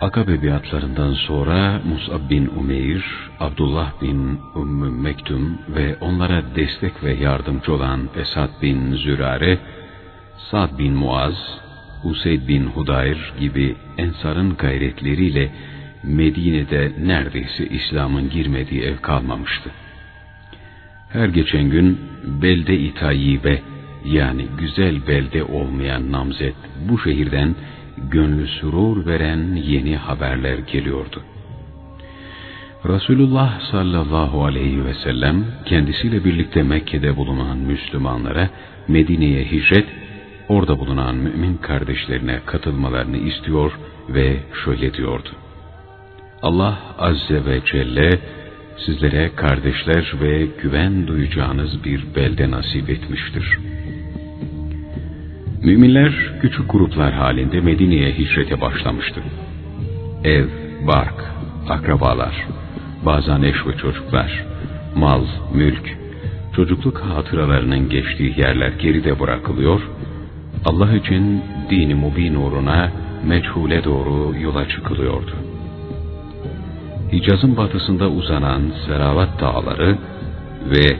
Akabe biatlarından sonra Mus'ab bin Umeyr, Abdullah bin Ümmü Mektum ve onlara destek ve yardımcı olan Esad bin Zürare, Sa'd bin Muaz, Useyd bin Hudayr gibi ensarın gayretleriyle Medine'de neredeyse İslam'ın girmediği ev kalmamıştı. Her geçen gün belde-i tayyibe yani güzel belde olmayan namzet bu şehirden gönlü sürur veren yeni haberler geliyordu. Resulullah sallallahu aleyhi ve sellem kendisiyle birlikte Mekke'de bulunan Müslümanlara Medine'ye hicret, orada bulunan mümin kardeşlerine katılmalarını istiyor ve şöyle diyordu. Allah azze ve celle sizlere kardeşler ve güven duyacağınız bir belde nasip etmiştir. Müminler küçük gruplar halinde Medine'ye hicrete başlamıştı. Ev, bark, akrabalar, bazen eş ve çocuklar, mal, mülk, çocukluk hatıralarının geçtiği yerler geride bırakılıyor, Allah için dini mubin uğruna meçhule doğru yola çıkılıyordu. Hicaz'ın batısında uzanan Seravat dağları ve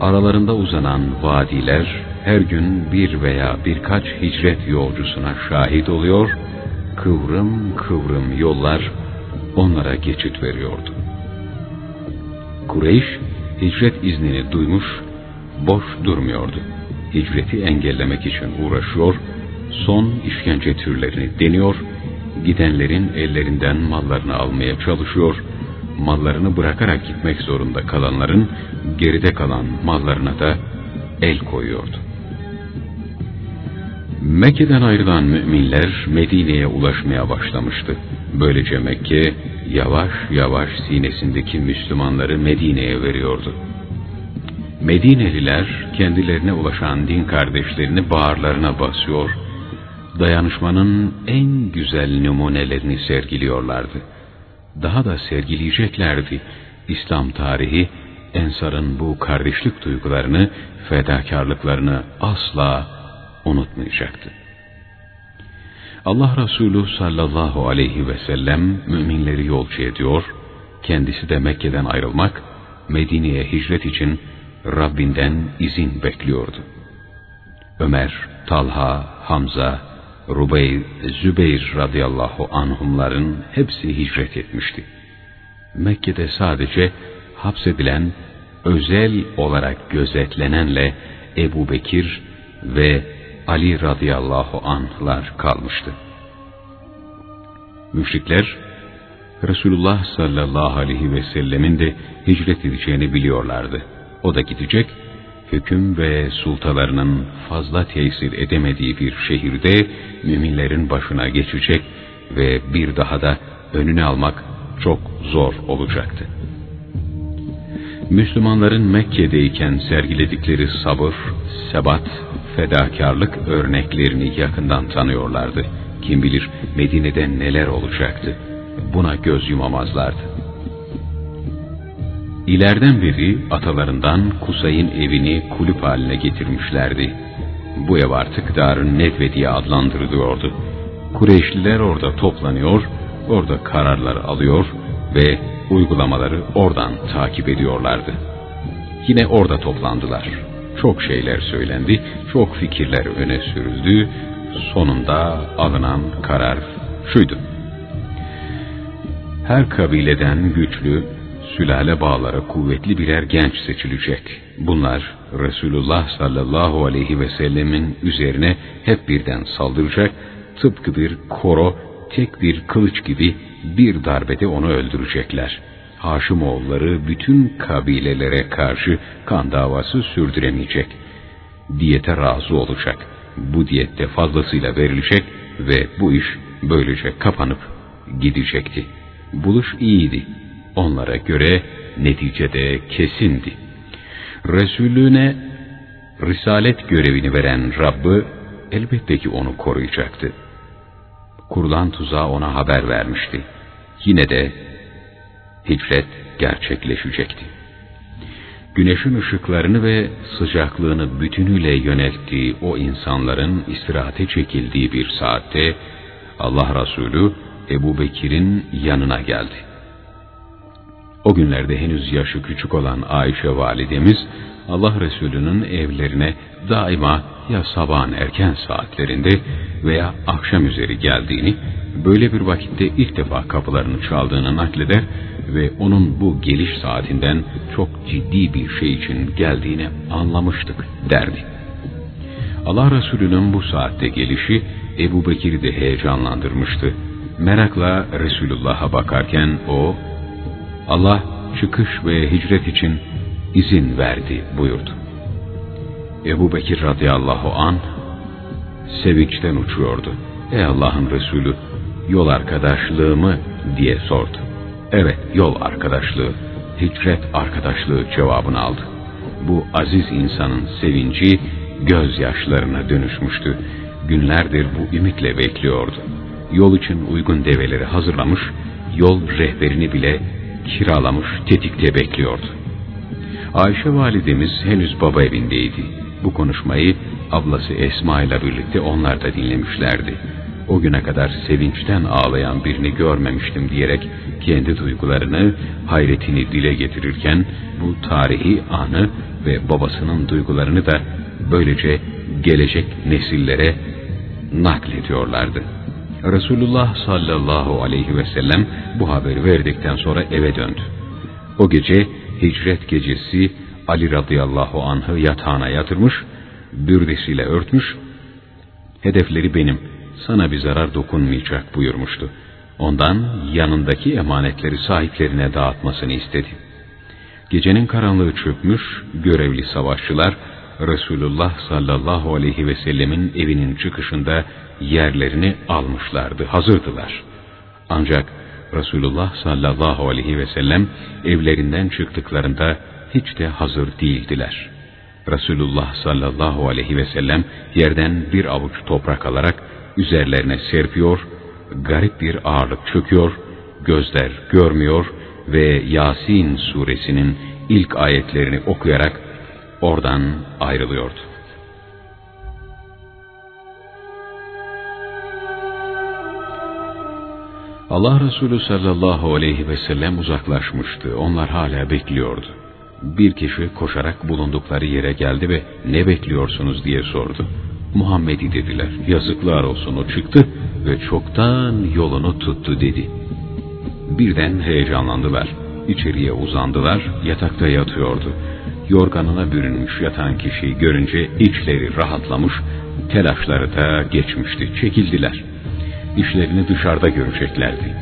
aralarında uzanan vadiler her gün bir veya birkaç hicret yolcusuna şahit oluyor, kıvrım kıvrım yollar onlara geçit veriyordu. Kureyş hicret iznini duymuş, boş durmuyordu. Hicreti engellemek için uğraşıyor, son işkence türlerini deniyor, gidenlerin ellerinden mallarını almaya çalışıyor, mallarını bırakarak gitmek zorunda kalanların geride kalan mallarına da el koyuyordu. Mekke'den ayrılan müminler Medine'ye ulaşmaya başlamıştı. Böylece Mekke yavaş yavaş sinesindeki Müslümanları Medine'ye veriyordu. Medineliler kendilerine ulaşan din kardeşlerini bağırlarına basıyor, dayanışmanın en güzel numunelerini sergiliyorlardı. Daha da sergileyeceklerdi. İslam tarihi Ensar'ın bu kardeşlik duygularını, fedakarlıklarını asla unutmayacaktı. Allah Resulü sallallahu aleyhi ve sellem müminleri yolcu ediyor, kendisi de Mekke'den ayrılmak, Medine'ye hicret için Rabbinden izin bekliyordu. Ömer, Talha, Hamza, Rubey, Zübeyir radıyallahu anhumların hepsi hicret etmişti. Mekke'de sadece hapsedilen, özel olarak gözetlenenle Ebu Bekir ve Ali radıyallahu anh'lar kalmıştı. Müşrikler, Resulullah sallallahu aleyhi ve sellemin de hicret edeceğini biliyorlardı. O da gidecek, hüküm ve sultalarının fazla tesir edemediği bir şehirde müminlerin başına geçecek ve bir daha da önüne almak çok zor olacaktı. Müslümanların Mekke'deyken sergiledikleri sabır, sebat fedakarlık örneklerini yakından tanıyorlardı. Kim bilir Medine'de neler olacaktı. Buna göz yumamazlardı. İlerden beri atalarından Kusay'ın evini kulüp haline getirmişlerdi. Bu ev artık Darın Nedve diye adlandırılıyordu. Kureyşliler orada toplanıyor, orada kararlar alıyor ve uygulamaları oradan takip ediyorlardı. Yine orada toplandılar. Çok şeyler söylendi, çok fikirler öne sürüldü. Sonunda alınan karar şuydu. Her kabileden güçlü, sülale bağları kuvvetli birer genç seçilecek. Bunlar Resulullah sallallahu aleyhi ve sellemin üzerine hep birden saldıracak, tıpkı bir koro, tek bir kılıç gibi bir darbede onu öldürecekler.'' Haşimoğulları bütün kabilelere karşı kan davası sürdüremeyecek. Diyete razı olacak. Bu diyette fazlasıyla verilecek ve bu iş böylece kapanıp gidecekti. Buluş iyiydi. Onlara göre neticede kesindi. Resulüne risalet görevini veren Rabbı elbette ki onu koruyacaktı. Kurulan tuzağı ona haber vermişti. Yine de hicret gerçekleşecekti. Güneşin ışıklarını ve sıcaklığını bütünüyle yönelttiği o insanların istirahate çekildiği bir saatte Allah Resulü Ebu Bekir'in yanına geldi. O günlerde henüz yaşı küçük olan Ayşe validemiz Allah Resulü'nün evlerine daima ya sabahın erken saatlerinde veya akşam üzeri geldiğini, böyle bir vakitte ilk defa kapılarını çaldığını nakleder ve onun bu geliş saatinden çok ciddi bir şey için geldiğini anlamıştık derdi. Allah Resulü'nün bu saatte gelişi Ebu Bekir'i de heyecanlandırmıştı. Merakla Resulullah'a bakarken o, Allah çıkış ve hicret için izin verdi buyurdu. Ebu Bekir radıyallahu an sevinçten uçuyordu. Ey Allah'ın Resulü yol arkadaşlığı mı diye sordu. Evet yol arkadaşlığı, hicret arkadaşlığı cevabını aldı. Bu aziz insanın sevinci gözyaşlarına dönüşmüştü. Günlerdir bu ümitle bekliyordu. Yol için uygun develeri hazırlamış, yol rehberini bile kiralamış tetikte bekliyordu. Ayşe validemiz henüz baba evindeydi. Bu konuşmayı ablası Esma ile birlikte onlar da dinlemişlerdi. O güne kadar sevinçten ağlayan birini görmemiştim diyerek kendi duygularını, hayretini dile getirirken bu tarihi anı ve babasının duygularını da böylece gelecek nesillere naklediyorlardı. Resulullah sallallahu aleyhi ve sellem bu haberi verdikten sonra eve döndü. O gece hicret gecesi Ali radıyallahu anh'ı yatağına yatırmış, bürdesiyle örtmüş, hedefleri benim, sana bir zarar dokunmayacak buyurmuştu. Ondan yanındaki emanetleri sahiplerine dağıtmasını istedi. Gecenin karanlığı çökmüş, görevli savaşçılar, Resulullah sallallahu aleyhi ve sellemin evinin çıkışında yerlerini almışlardı, hazırdılar. Ancak Resulullah sallallahu aleyhi ve sellem evlerinden çıktıklarında hiç de hazır değildiler. Resulullah sallallahu aleyhi ve sellem yerden bir avuç toprak alarak üzerlerine serpiyor, garip bir ağırlık çöküyor, gözler görmüyor ve Yasin suresinin ilk ayetlerini okuyarak oradan ayrılıyordu. Allah Resulü sallallahu aleyhi ve sellem uzaklaşmıştı. Onlar hala bekliyordu. Bir kişi koşarak bulundukları yere geldi ve ne bekliyorsunuz diye sordu. Muhammed'i dediler. Yazıklar olsun o çıktı ve çoktan yolunu tuttu dedi. Birden heyecanlandılar. İçeriye uzandılar, yatakta yatıyordu. Yorganına bürünmüş yatan kişiyi görünce içleri rahatlamış, telaşları da geçmişti, çekildiler. İşlerini dışarıda göreceklerdi.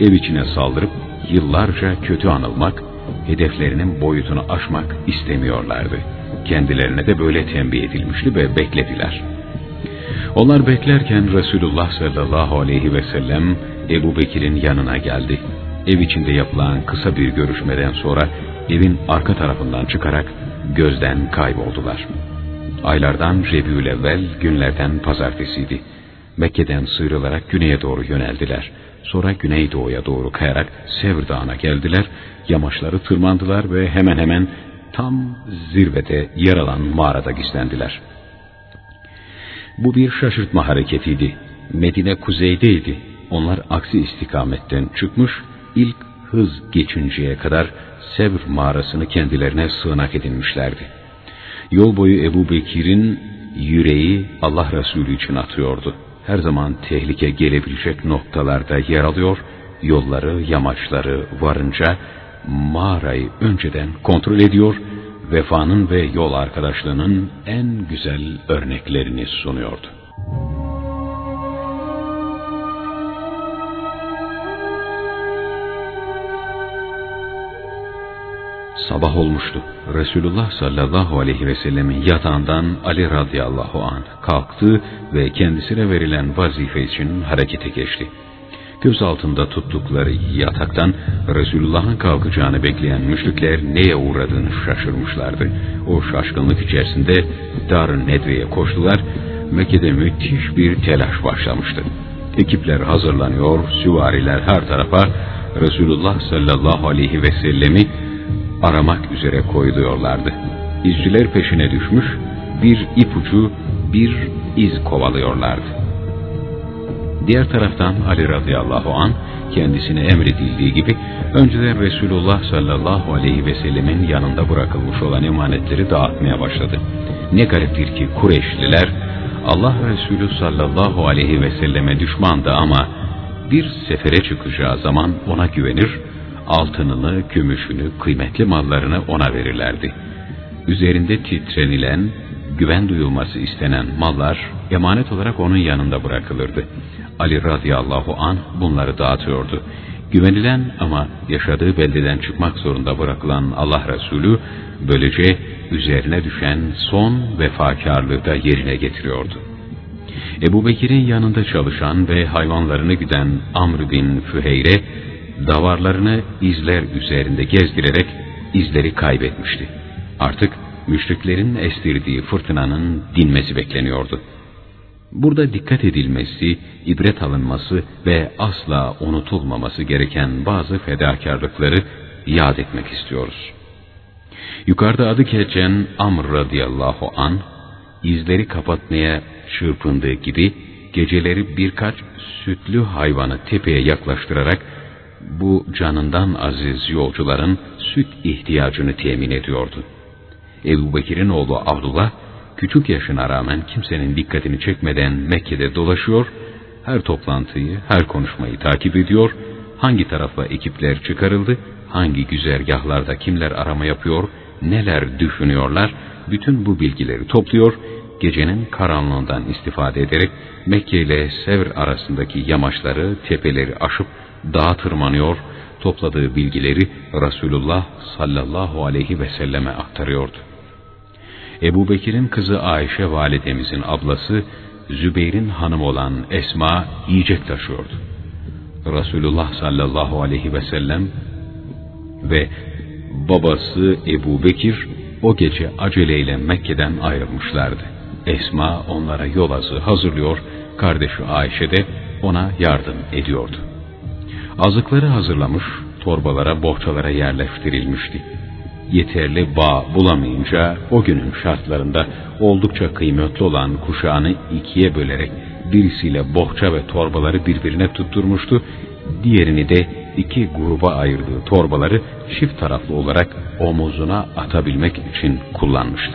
Ev içine saldırıp yıllarca kötü anılmak, hedeflerinin boyutunu aşmak istemiyorlardı. Kendilerine de böyle tembih edilmişti ve beklediler. Onlar beklerken Resulullah sallallahu aleyhi ve sellem Ebu Bekir'in yanına geldi. Ev içinde yapılan kısa bir görüşmeden sonra evin arka tarafından çıkarak gözden kayboldular. Aylardan Rebiül evvel günlerden pazartesiydi. Mekke'den sıyrılarak güneye doğru yöneldiler. Sonra güneydoğuya doğru kayarak Sevr Dağı'na geldiler. Yamaçları tırmandılar ve hemen hemen tam zirvede yer alan mağarada gizlendiler. Bu bir şaşırtma hareketiydi. Medine kuzeydeydi. Onlar aksi istikametten çıkmış, ilk hız geçinceye kadar Sevr mağarasını kendilerine sığınak edinmişlerdi. Yol boyu Ebu Bekir'in yüreği Allah Resulü için atıyordu. Her zaman tehlike gelebilecek noktalarda yer alıyor, yolları, yamaçları varınca mağarayı önceden kontrol ediyor, vefanın ve yol arkadaşlığının en güzel örneklerini sunuyordu. Sabah olmuştu. Resulullah sallallahu aleyhi ve sellemin yatağından Ali radıyallahu an kalktı ve kendisine verilen vazife için harekete geçti. Göz altında tuttukları yataktan Resulullah'ın kalkacağını bekleyen müşrikler neye uğradığını şaşırmışlardı. O şaşkınlık içerisinde Dar-ı Nedve'ye koştular. Mekke'de müthiş bir telaş başlamıştı. Ekipler hazırlanıyor, süvariler her tarafa Resulullah sallallahu aleyhi ve sellemi aramak üzere koyuluyorlardı. İzciler peşine düşmüş, bir ipucu, bir iz kovalıyorlardı. Diğer taraftan Ali radıyallahu an kendisine emredildiği gibi önceden Resulullah sallallahu aleyhi ve sellemin yanında bırakılmış olan emanetleri dağıtmaya başladı. Ne gariptir ki Kureyşliler Allah Resulü sallallahu aleyhi ve selleme düşmandı ama bir sefere çıkacağı zaman ona güvenir, altınını, gümüşünü, kıymetli mallarını ona verirlerdi. Üzerinde titrenilen, güven duyulması istenen mallar emanet olarak onun yanında bırakılırdı. Ali radıyallahu an bunları dağıtıyordu. Güvenilen ama yaşadığı beldeden çıkmak zorunda bırakılan Allah Resulü böylece üzerine düşen son vefakarlığı da yerine getiriyordu. Ebu Bekir'in yanında çalışan ve hayvanlarını güden Amr bin Füheyre, davarlarını izler üzerinde gezdirerek izleri kaybetmişti. Artık müşriklerin estirdiği fırtınanın dinmesi bekleniyordu. Burada dikkat edilmesi, ibret alınması ve asla unutulmaması gereken bazı fedakarlıkları yad etmek istiyoruz. Yukarıda adı geçen Amr radıyallahu an izleri kapatmaya çırpındığı gibi geceleri birkaç sütlü hayvanı tepeye yaklaştırarak bu canından aziz yolcuların süt ihtiyacını temin ediyordu. Ebu Bekir'in oğlu Abdullah küçük yaşına rağmen kimsenin dikkatini çekmeden Mekke'de dolaşıyor, her toplantıyı, her konuşmayı takip ediyor, hangi tarafa ekipler çıkarıldı, hangi güzergahlarda kimler arama yapıyor, neler düşünüyorlar, bütün bu bilgileri topluyor, gecenin karanlığından istifade ederek Mekke ile Sevr arasındaki yamaçları, tepeleri aşıp dağa tırmanıyor, topladığı bilgileri Resulullah sallallahu aleyhi ve selleme aktarıyordu. Ebu Bekir'in kızı Ayşe validemizin ablası Zübeyir'in hanım olan Esma yiyecek taşıyordu. Resulullah sallallahu aleyhi ve sellem ve babası Ebu Bekir o gece aceleyle Mekke'den ayrılmışlardı. Esma onlara yol azı hazırlıyor, kardeşi Ayşe de ona yardım ediyordu. Azıkları hazırlamış, torbalara, bohçalara yerleştirilmişti yeterli bağ bulamayınca o günün şartlarında oldukça kıymetli olan kuşağını ikiye bölerek birisiyle bohça ve torbaları birbirine tutturmuştu, diğerini de iki gruba ayırdığı torbaları çift taraflı olarak omuzuna atabilmek için kullanmıştı.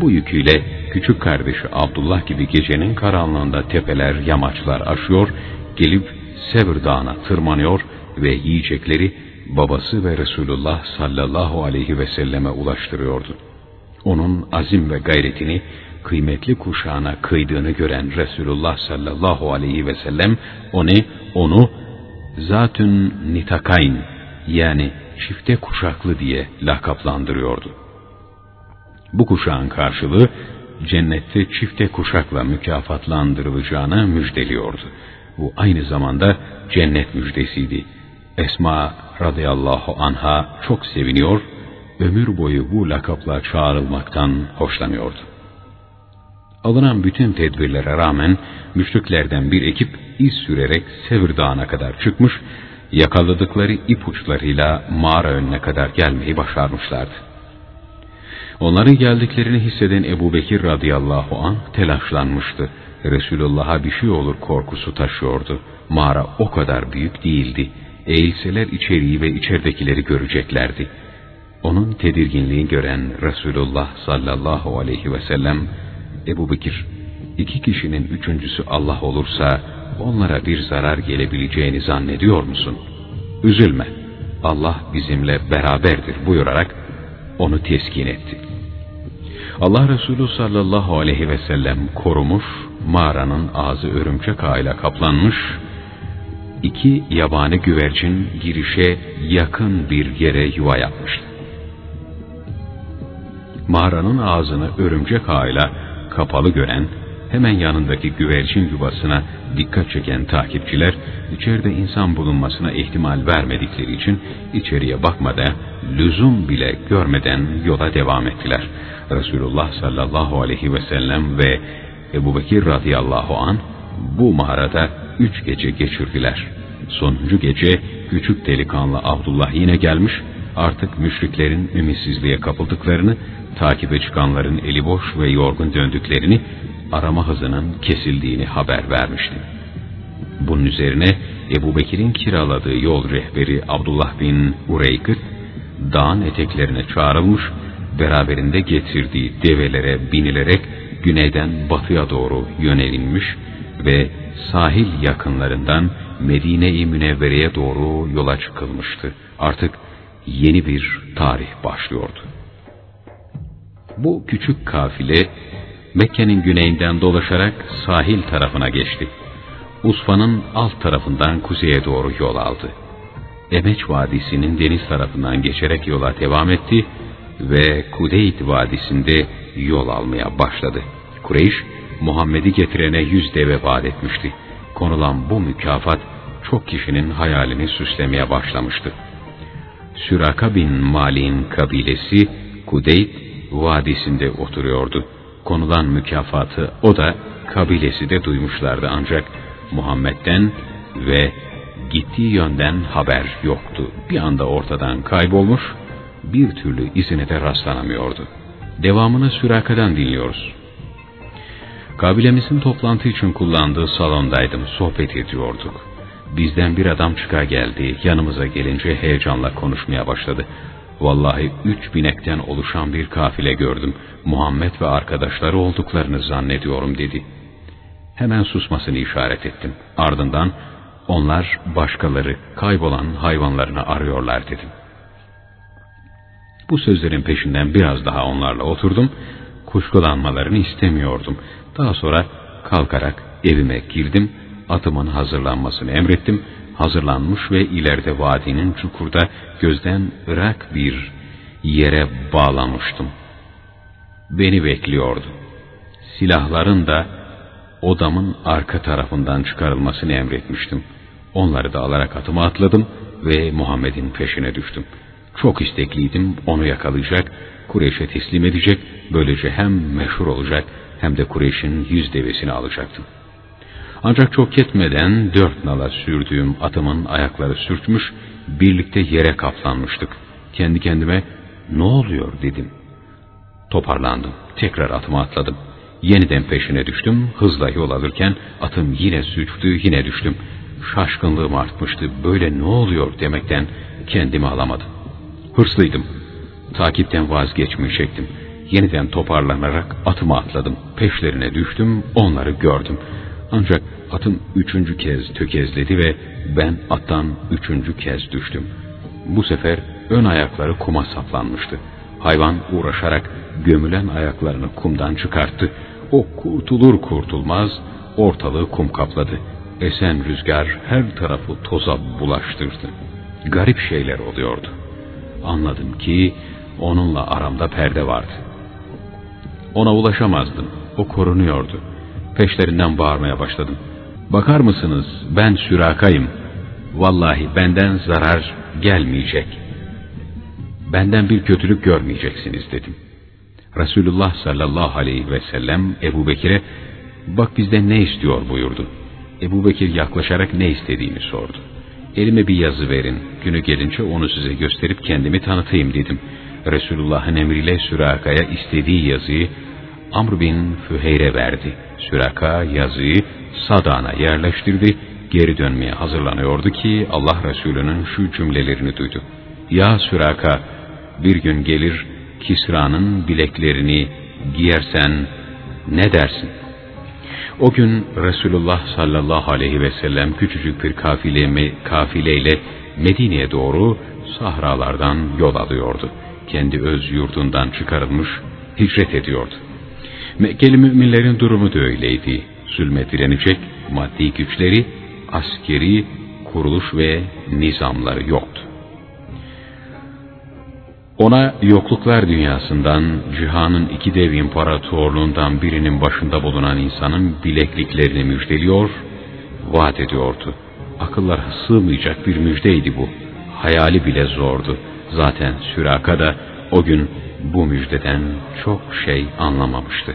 Bu yüküyle küçük kardeşi Abdullah gibi gecenin karanlığında tepeler, yamaçlar aşıyor, gelip Sevr Dağı'na tırmanıyor ve yiyecekleri babası ve Resulullah sallallahu aleyhi ve selleme ulaştırıyordu. Onun azim ve gayretini kıymetli kuşağına kıydığını gören Resulullah sallallahu aleyhi ve sellem onu, onu zatün nitakayn yani çifte kuşaklı diye lakaplandırıyordu. Bu kuşağın karşılığı cennette çifte kuşakla mükafatlandırılacağını müjdeliyordu. Bu aynı zamanda cennet müjdesiydi. Esma radıyallahu anha çok seviniyor, ömür boyu bu lakapla çağrılmaktan hoşlanıyordu. Alınan bütün tedbirlere rağmen müşriklerden bir ekip iz sürerek Sevir Dağı'na kadar çıkmış, yakaladıkları ipuçlarıyla mağara önüne kadar gelmeyi başarmışlardı. Onların geldiklerini hisseden Ebu Bekir radıyallahu an telaşlanmıştı. Resulullah'a bir şey olur korkusu taşıyordu. Mağara o kadar büyük değildi eğilseler içeriği ve içeridekileri göreceklerdi. Onun tedirginliğini gören Resulullah sallallahu aleyhi ve sellem, Ebu Bekir, iki kişinin üçüncüsü Allah olursa onlara bir zarar gelebileceğini zannediyor musun? Üzülme, Allah bizimle beraberdir buyurarak onu teskin etti. Allah Resulü sallallahu aleyhi ve sellem korumuş, mağaranın ağzı örümcek ağıyla kaplanmış iki yabani güvercin girişe yakın bir yere yuva yapmıştı. Mağaranın ağzını örümcek ağıyla kapalı gören, hemen yanındaki güvercin yuvasına dikkat çeken takipçiler, içeride insan bulunmasına ihtimal vermedikleri için içeriye bakmada, lüzum bile görmeden yola devam ettiler. Resulullah sallallahu aleyhi ve sellem ve Ebu Bekir radıyallahu an bu mağarada üç gece geçirdiler. Sonuncu gece küçük delikanlı Abdullah yine gelmiş, artık müşriklerin ümitsizliğe kapıldıklarını, takibe çıkanların eli boş ve yorgun döndüklerini, arama hızının kesildiğini haber vermişti. Bunun üzerine Ebu Bekir'in kiraladığı yol rehberi Abdullah bin Ureykıt, dağın eteklerine çağrılmış, beraberinde getirdiği develere binilerek güneyden batıya doğru yönelinmiş ve sahil yakınlarından Medine-i Münevvere'ye doğru yola çıkılmıştı. Artık yeni bir tarih başlıyordu. Bu küçük kafile Mekke'nin güneyinden dolaşarak sahil tarafına geçti. Usfa'nın alt tarafından kuzeye doğru yol aldı. Emeç Vadisi'nin deniz tarafından geçerek yola devam etti ve Kudeyt Vadisi'nde yol almaya başladı. Kureyş, Muhammed'i getirene yüz deve vaat etmişti. Konulan bu mükafat çok kişinin hayalini süslemeye başlamıştı. Süraka bin Malik'in kabilesi Kudeyt Vadisi'nde oturuyordu. Konulan mükafatı o da kabilesi de duymuşlardı ancak Muhammed'den ve gittiği yönden haber yoktu. Bir anda ortadan kaybolmuş, bir türlü izine de rastlanamıyordu. Devamını Süraka'dan dinliyoruz. Kabilemizin toplantı için kullandığı salondaydım, sohbet ediyorduk. Bizden bir adam çıka geldi, yanımıza gelince heyecanla konuşmaya başladı. Vallahi üç binekten oluşan bir kafile gördüm. Muhammed ve arkadaşları olduklarını zannediyorum dedi. Hemen susmasını işaret ettim. Ardından onlar başkaları kaybolan hayvanlarını arıyorlar dedim. Bu sözlerin peşinden biraz daha onlarla oturdum. Kuşkulanmalarını istemiyordum. Daha sonra kalkarak evime girdim. Atımın hazırlanmasını emrettim. Hazırlanmış ve ileride vadinin çukurda gözden ırak bir yere bağlamıştım. Beni bekliyordu. Silahların da odamın arka tarafından çıkarılmasını emretmiştim. Onları da alarak atıma atladım ve Muhammed'in peşine düştüm. Çok istekliydim onu yakalayacak, Kureyş'e teslim edecek, böylece hem meşhur olacak hem de Kureyş'in yüz devesini alacaktım. Ancak çok ketmeden dört nala sürdüğüm atımın ayakları sürtmüş, birlikte yere kaplanmıştık. Kendi kendime ne oluyor dedim. Toparlandım, tekrar atıma atladım. Yeniden peşine düştüm, hızla yol alırken atım yine sürçtü, yine düştüm. Şaşkınlığım artmıştı, böyle ne oluyor demekten kendimi alamadım. Hırslıydım. Takipten vazgeçmeyecektim. Yeniden toparlanarak atıma atladım. Peşlerine düştüm, onları gördüm. Ancak atım üçüncü kez tökezledi ve ben attan üçüncü kez düştüm. Bu sefer ön ayakları kuma saplanmıştı. Hayvan uğraşarak gömülen ayaklarını kumdan çıkarttı. O kurtulur kurtulmaz ortalığı kum kapladı. Esen rüzgar her tarafı toza bulaştırdı. Garip şeyler oluyordu. Anladım ki onunla aramda perde vardı. Ona ulaşamazdım. O korunuyordu. Peşlerinden bağırmaya başladım. Bakar mısınız ben sürakayım. Vallahi benden zarar gelmeyecek. Benden bir kötülük görmeyeceksiniz dedim. Resulullah sallallahu aleyhi ve sellem Ebu Bekir'e bak bizden ne istiyor buyurdu. Ebu Bekir yaklaşarak ne istediğini sordu. Elime bir yazı verin. Günü gelince onu size gösterip kendimi tanıtayım dedim. Resulullah'ın emriyle Süraka'ya istediği yazıyı Amr bin Füheyre verdi. Süraka yazıyı sadana yerleştirdi. Geri dönmeye hazırlanıyordu ki Allah Resulü'nün şu cümlelerini duydu. Ya Süraka bir gün gelir Kisra'nın bileklerini giyersen ne dersin? O gün Resulullah sallallahu aleyhi ve sellem küçücük bir kafile, kafileyle Medine'ye doğru sahralardan yol alıyordu. Kendi öz yurdundan çıkarılmış, hicret ediyordu. Mekkeli müminlerin durumu da öyleydi. Zulme direnecek maddi güçleri, askeri kuruluş ve nizamları yoktu. Ona yokluklar dünyasından, cihanın iki dev imparatorluğundan birinin başında bulunan insanın bilekliklerini müjdeliyor, vaat ediyordu. Akıllara sığmayacak bir müjdeydi bu. Hayali bile zordu. Zaten Süraka da o gün bu müjdeden çok şey anlamamıştı.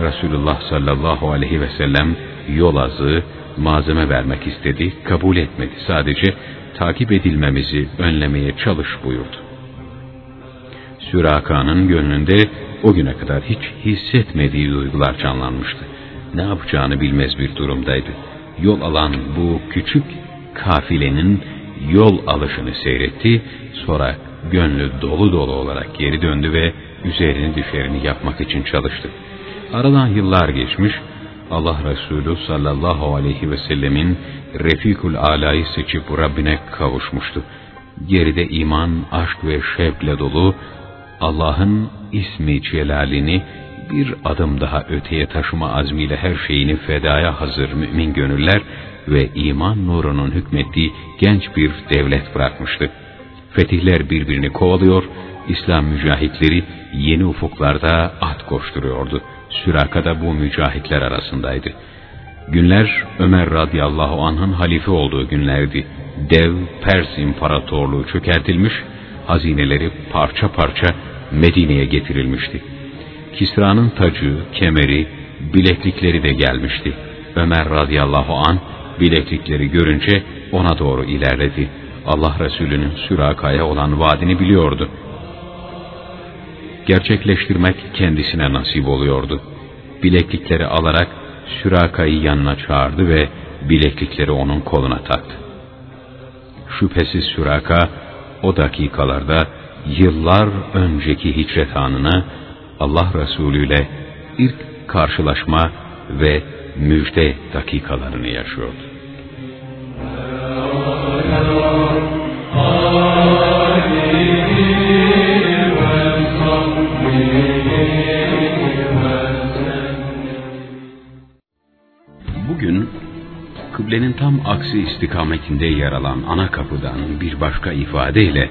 Resulullah sallallahu aleyhi ve sellem yol azı, malzeme vermek istedi, kabul etmedi. Sadece takip edilmemizi önlemeye çalış buyurdu. Süraka'nın gönlünde o güne kadar hiç hissetmediği duygular canlanmıştı. Ne yapacağını bilmez bir durumdaydı. yol alan bu küçük kafilenin yol alışını seyretti. Sonra gönlü dolu dolu olarak geri döndü ve üzerini düşerini yapmak için çalıştı. Aradan yıllar geçmiş, Allah Resulü sallallahu aleyhi ve sellemin Refikul Ala'yı seçip Rabbine kavuşmuştu. Geride iman, aşk ve şevkle dolu, Allah'ın ismi celalini bir adım daha öteye taşıma azmiyle her şeyini fedaya hazır mümin gönüller ve iman nurunun hükmettiği genç bir devlet bırakmıştı. Fetihler birbirini kovalıyor, İslam mücahitleri yeni ufuklarda at koşturuyordu. Süraka da bu mücahitler arasındaydı. Günler Ömer radıyallahu anh'ın halife olduğu günlerdi. Dev Pers İmparatorluğu çökertilmiş, hazineleri parça parça Medine'ye getirilmişti. Kisra'nın tacı, kemeri, bileklikleri de gelmişti. Ömer radıyallahu an bileklikleri görünce ona doğru ilerledi. Allah Resulü'nün Süraka'ya olan vaadini biliyordu. Gerçekleştirmek kendisine nasip oluyordu. Bileklikleri alarak Süraka'yı yanına çağırdı ve bileklikleri onun koluna taktı. Şüphesiz Süraka o dakikalarda yıllar önceki hicret anına Allah Resulü ile ilk karşılaşma ve müjde dakikalarını yaşıyordu. Bugün kıblenin tam aksi istikametinde yer alan ana kapıdan bir başka ifadeyle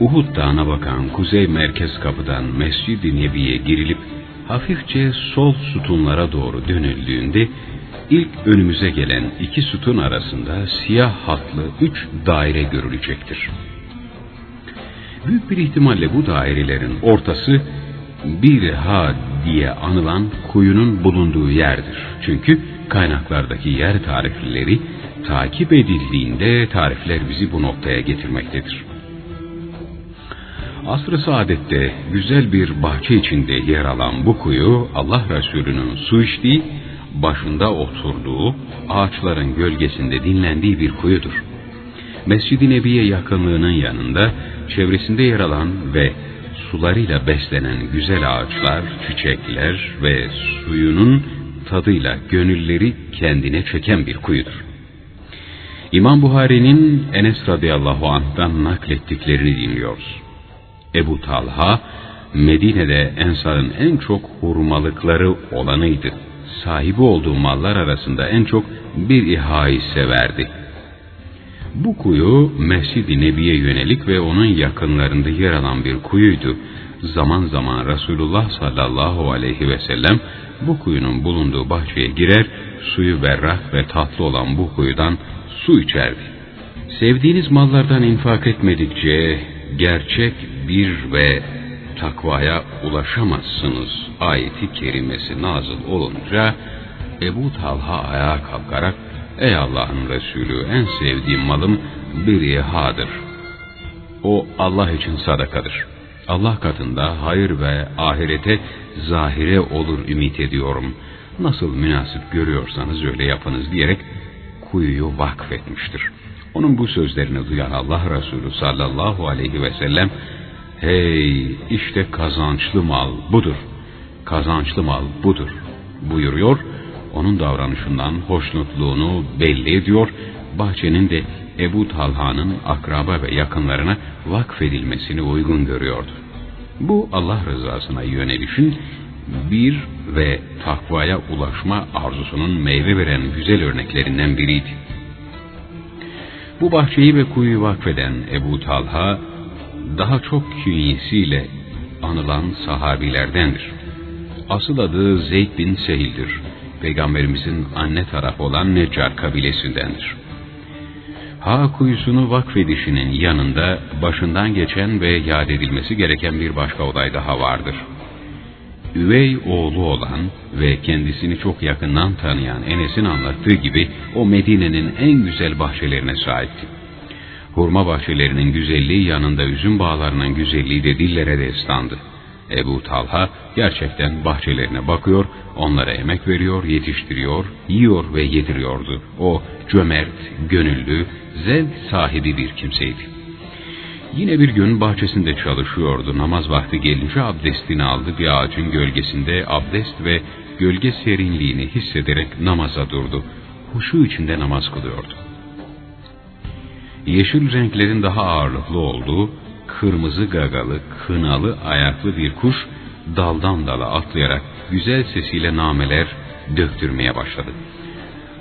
Uhud Dağı'na bakan kuzey merkez kapıdan Mescid-i Nebi'ye girilip hafifçe sol sütunlara doğru dönüldüğünde ilk önümüze gelen iki sütun arasında siyah hatlı üç daire görülecektir. Büyük bir ihtimalle bu dairelerin ortası bir ha diye anılan kuyunun bulunduğu yerdir. Çünkü kaynaklardaki yer tarifleri takip edildiğinde tarifler bizi bu noktaya getirmektedir. Asr-ı saadette güzel bir bahçe içinde yer alan bu kuyu Allah Resulü'nün su içtiği, başında oturduğu, ağaçların gölgesinde dinlendiği bir kuyudur. Mescid-i Nebi'ye yakınlığının yanında çevresinde yer alan ve sularıyla beslenen güzel ağaçlar, çiçekler ve suyunun tadıyla gönülleri kendine çeken bir kuyudur. İmam Buhari'nin Enes radıyallahu anh'tan naklettiklerini dinliyoruz. Ebu Talha, Medine'de Ensar'ın en çok hurmalıkları olanıydı. Sahibi olduğu mallar arasında en çok bir ihayı severdi. Bu kuyu Mescid-i Nebi'ye yönelik ve onun yakınlarında yer alan bir kuyuydu. Zaman zaman Resulullah sallallahu aleyhi ve sellem bu kuyunun bulunduğu bahçeye girer, suyu berrak ve tatlı olan bu kuyudan su içerdi. Sevdiğiniz mallardan infak etmedikçe gerçek bir ve takvaya ulaşamazsınız ayeti kerimesi nazıl olunca Ebu Talha ayağa kalkarak Ey Allah'ın Resulü en sevdiğim malım bir ihadır. O Allah için sadakadır. Allah katında hayır ve ahirete zahire olur ümit ediyorum. Nasıl münasip görüyorsanız öyle yapınız diyerek kuyuyu vakfetmiştir. Onun bu sözlerini duyan Allah Resulü sallallahu aleyhi ve sellem Hey işte kazançlı mal budur. Kazançlı mal budur buyuruyor. Onun davranışından hoşnutluğunu belli ediyor. Bahçenin de Ebu Talha'nın akraba ve yakınlarına vakfedilmesini uygun görüyordu. Bu Allah rızasına yönelişin bir ve takvaya ulaşma arzusunun meyve veren güzel örneklerinden biriydi. Bu bahçeyi ve kuyu vakfeden Ebu Talha, daha çok künyesiyle anılan sahabilerdendir. Asıl adı Zeyd bin Sehil'dir. Peygamberimizin anne tarafı olan Neccar kabilesindendir. Ha kuyusunu vakfedişinin yanında başından geçen ve yad edilmesi gereken bir başka olay daha vardır. Üvey oğlu olan ve kendisini çok yakından tanıyan Enes'in anlattığı gibi o Medine'nin en güzel bahçelerine sahipti. Hurma bahçelerinin güzelliği yanında üzüm bağlarının güzelliği de dillere destandı. Ebu Talha gerçekten bahçelerine bakıyor, Onlara emek veriyor, yetiştiriyor, yiyor ve yediriyordu. O cömert, gönüllü, zevk sahibi bir kimseydi. Yine bir gün bahçesinde çalışıyordu. Namaz vakti gelince abdestini aldı. Bir ağacın gölgesinde abdest ve gölge serinliğini hissederek namaza durdu. Huşu içinde namaz kılıyordu. Yeşil renklerin daha ağırlıklı olduğu, kırmızı gagalı, kınalı ayaklı bir kuş daldan dala atlayarak güzel sesiyle nameler döktürmeye başladı.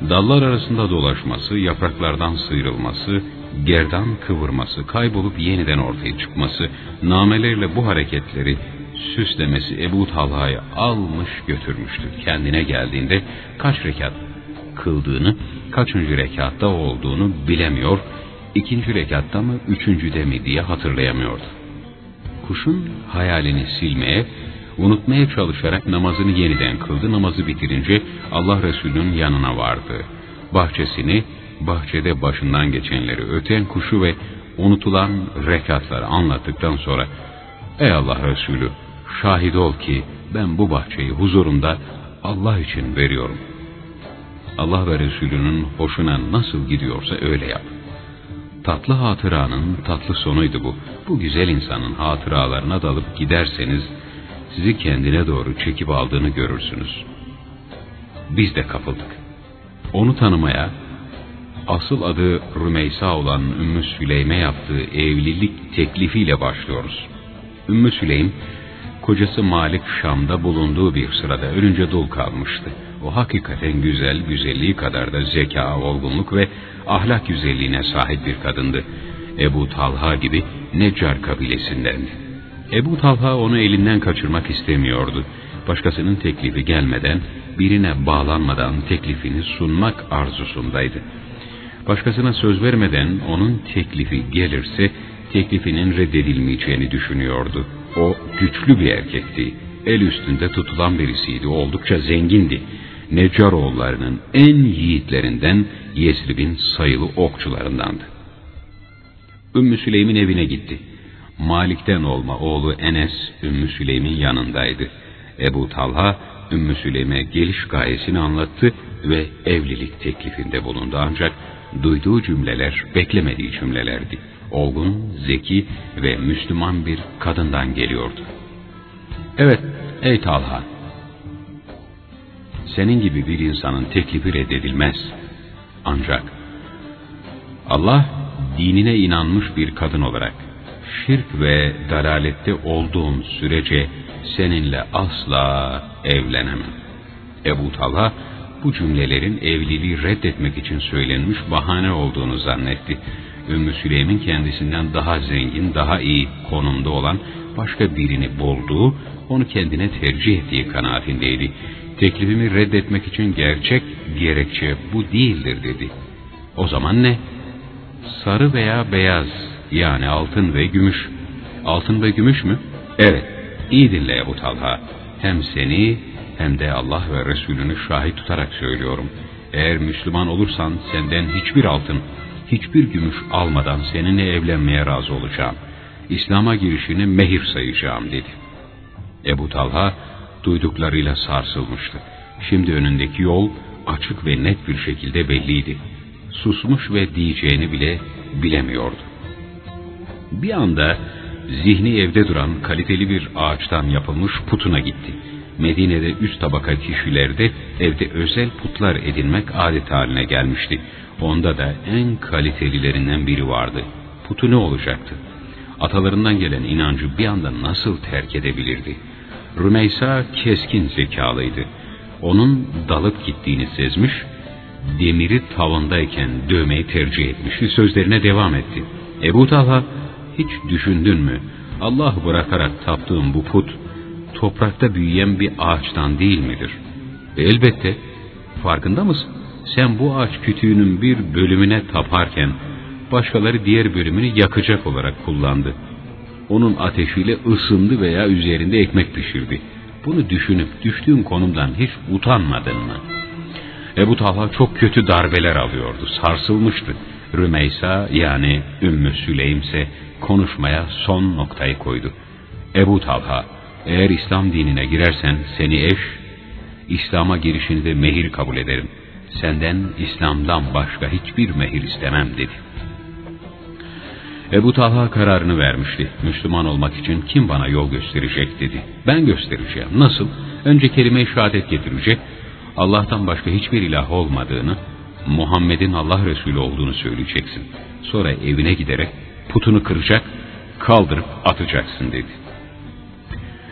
Dallar arasında dolaşması, yapraklardan sıyrılması, gerdan kıvırması, kaybolup yeniden ortaya çıkması, namelerle bu hareketleri süslemesi Ebu Talha'yı almış götürmüştü. Kendine geldiğinde kaç rekat kıldığını, kaçıncı rekatta olduğunu bilemiyor, ikinci rekatta mı, üçüncüde mi diye hatırlayamıyordu. Kuşun hayalini silmeye, unutmaya çalışarak namazını yeniden kıldı. Namazı bitirince Allah Resulü'nün yanına vardı. Bahçesini, bahçede başından geçenleri, öten kuşu ve unutulan rekatları anlattıktan sonra Ey Allah Resulü şahit ol ki ben bu bahçeyi huzurunda Allah için veriyorum. Allah ve Resulünün hoşuna nasıl gidiyorsa öyle yap. Tatlı hatıranın tatlı sonuydu bu. Bu güzel insanın hatıralarına dalıp giderseniz sizi kendine doğru çekip aldığını görürsünüz. Biz de kapıldık. Onu tanımaya, asıl adı Rümeysa olan Ümmü Süleym'e yaptığı evlilik teklifiyle başlıyoruz. Ümmü Süleym, kocası Malik Şam'da bulunduğu bir sırada ölünce dul kalmıştı. O hakikaten güzel, güzelliği kadar da zeka, olgunluk ve ahlak güzelliğine sahip bir kadındı. Ebu Talha gibi Neccar kabilesindendi. Ebu Talha onu elinden kaçırmak istemiyordu. Başkasının teklifi gelmeden, birine bağlanmadan teklifini sunmak arzusundaydı. Başkasına söz vermeden onun teklifi gelirse teklifinin reddedilmeyeceğini düşünüyordu. O güçlü bir erkekti. El üstünde tutulan birisiydi. Oldukça zengindi. Neccaroğullarının en yiğitlerinden Yesrib'in sayılı okçularındandı. Ümmü Süleym'in evine gitti. Malik'ten olma oğlu Enes Ümmü Süleym'in yanındaydı. Ebu Talha Ümmü Süleym'e geliş gayesini anlattı ve evlilik teklifinde bulundu ancak duyduğu cümleler beklemediği cümlelerdi. Olgun, zeki ve Müslüman bir kadından geliyordu. Evet, ey Talha, senin gibi bir insanın teklifi reddedilmez. Ancak Allah dinine inanmış bir kadın olarak şirk ve dalalette olduğun sürece seninle asla evlenemem. Ebu Talha bu cümlelerin evliliği reddetmek için söylenmiş bahane olduğunu zannetti. Ümmü Süleym'in kendisinden daha zengin, daha iyi konumda olan başka birini bulduğu, onu kendine tercih ettiği kanaatindeydi. Teklifimi reddetmek için gerçek gerekçe bu değildir dedi. O zaman ne? Sarı veya beyaz yani altın ve gümüş. Altın ve gümüş mü? Evet. İyi dinle Ebu Talha. Hem seni hem de Allah ve Resulünü şahit tutarak söylüyorum. Eğer Müslüman olursan senden hiçbir altın, hiçbir gümüş almadan seninle evlenmeye razı olacağım. İslam'a girişini mehir sayacağım dedi. Ebu Talha duyduklarıyla sarsılmıştı. Şimdi önündeki yol açık ve net bir şekilde belliydi. Susmuş ve diyeceğini bile bilemiyordu. Bir anda zihni evde duran kaliteli bir ağaçtan yapılmış putuna gitti. Medine'de üst tabaka kişilerde evde özel putlar edinmek adet haline gelmişti. Onda da en kalitelilerinden biri vardı. Putu ne olacaktı? Atalarından gelen inancı bir anda nasıl terk edebilirdi? Rümeysa keskin zekalıydı. Onun dalıp gittiğini sezmiş, demiri tavandayken dövmeyi tercih etmişti. Sözlerine devam etti. Ebu Talha, hiç düşündün mü? Allah bırakarak taptığım bu put, toprakta büyüyen bir ağaçtan değil midir? Elbette. Farkında mısın? Sen bu ağaç kütüğünün bir bölümüne taparken, başkaları diğer bölümünü yakacak olarak kullandı. Onun ateşiyle ısındı veya üzerinde ekmek pişirdi. Bunu düşünüp düştüğün konumdan hiç utanmadın mı? Ebu Talha çok kötü darbeler alıyordu, sarsılmıştı. Rümeysa yani Ümmü Süleym ise konuşmaya son noktayı koydu. Ebu Talha, eğer İslam dinine girersen seni eş, İslam'a girişini de mehir kabul ederim. Senden İslam'dan başka hiçbir mehir istemem dedi. Ebu Talha kararını vermişti. Müslüman olmak için kim bana yol gösterecek dedi. Ben göstereceğim. Nasıl? Önce kelime-i şehadet getirecek. Allah'tan başka hiçbir ilah olmadığını, Muhammed'in Allah Resulü olduğunu söyleyeceksin. Sonra evine giderek putunu kıracak, kaldırıp atacaksın dedi.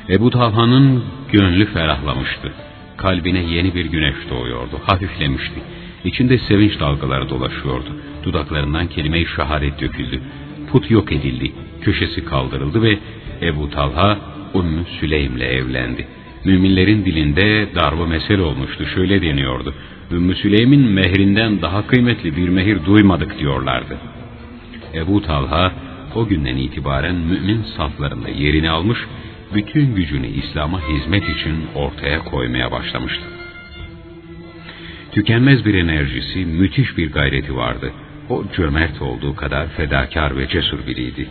Ebu Talha'nın gönlü ferahlamıştı. Kalbine yeni bir güneş doğuyordu, hafiflemişti. İçinde sevinç dalgaları dolaşıyordu. Dudaklarından kelime-i şehadet döküldü. Put yok edildi, köşesi kaldırıldı ve Ebu Talha Ümmü Süleym'le evlendi. Müminlerin dilinde darbu mesele olmuştu. Şöyle deniyordu. Ümmü Süleym'in mehrinden daha kıymetli bir mehir duymadık diyorlardı. Ebu Talha o günden itibaren mümin saflarında yerini almış, bütün gücünü İslam'a hizmet için ortaya koymaya başlamıştı. Tükenmez bir enerjisi, müthiş bir gayreti vardı. O cömert olduğu kadar fedakar ve cesur biriydi.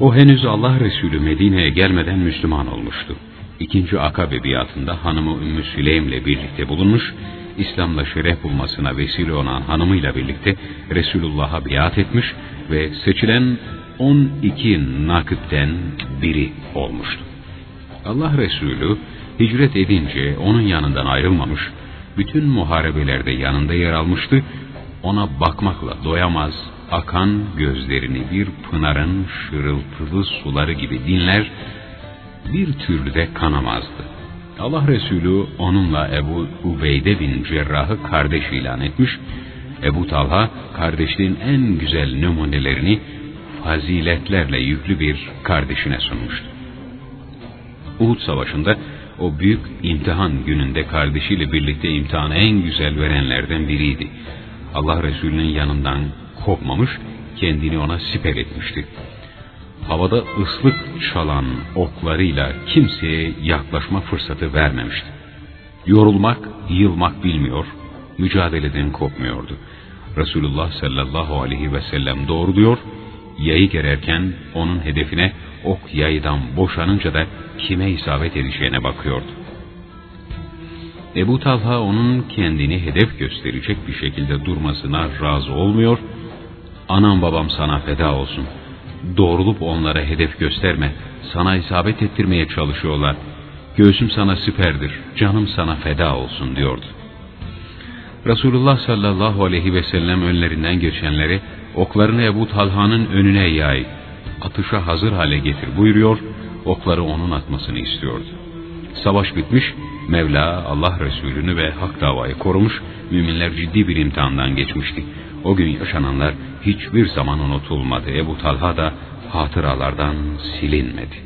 O henüz Allah Resulü Medine'ye gelmeden Müslüman olmuştu. İkinci Akabe biatında hanımı Ümmü Süleym'le birlikte bulunmuş, İslam'la şeref bulmasına vesile olan hanımıyla birlikte Resulullah'a biat etmiş ve seçilen 12 nakıpten biri olmuştu. Allah Resulü hicret edince onun yanından ayrılmamış, bütün muharebelerde yanında yer almıştı, ona bakmakla doyamaz, akan gözlerini bir pınarın şırıltılı suları gibi dinler, bir türlü de kanamazdı. Allah Resulü onunla Ebu Ubeyde bin Cerrah'ı kardeş ilan etmiş, Ebu Talha kardeşliğin en güzel numunelerini faziletlerle yüklü bir kardeşine sunmuştu. Uhud Savaşı'nda o büyük imtihan gününde kardeşiyle birlikte imtihanı en güzel verenlerden biriydi. Allah Resulü'nün yanından kopmamış, kendini ona siper etmişti. Havada ıslık çalan oklarıyla kimseye yaklaşma fırsatı vermemişti. Yorulmak, yılmak bilmiyor, mücadeleden kopmuyordu. Resulullah sallallahu aleyhi ve sellem doğruluyor, yayı gererken onun hedefine ok yaydan boşanınca da kime isabet edeceğine bakıyordu. Ebu Talha onun kendini hedef gösterecek bir şekilde durmasına razı olmuyor, anam babam sana feda olsun, doğrulup onlara hedef gösterme, sana isabet ettirmeye çalışıyorlar, göğsüm sana siperdir, canım sana feda olsun diyordu. Resulullah sallallahu aleyhi ve sellem önlerinden geçenleri oklarını Ebu Talha'nın önüne yay, atışa hazır hale getir buyuruyor, okları onun atmasını istiyordu. Savaş bitmiş, Mevla Allah Resulünü ve hak davayı korumuş, müminler ciddi bir imtihandan geçmişti. O gün yaşananlar hiçbir zaman unutulmadı. Ebu Talha da hatıralardan silinmedi.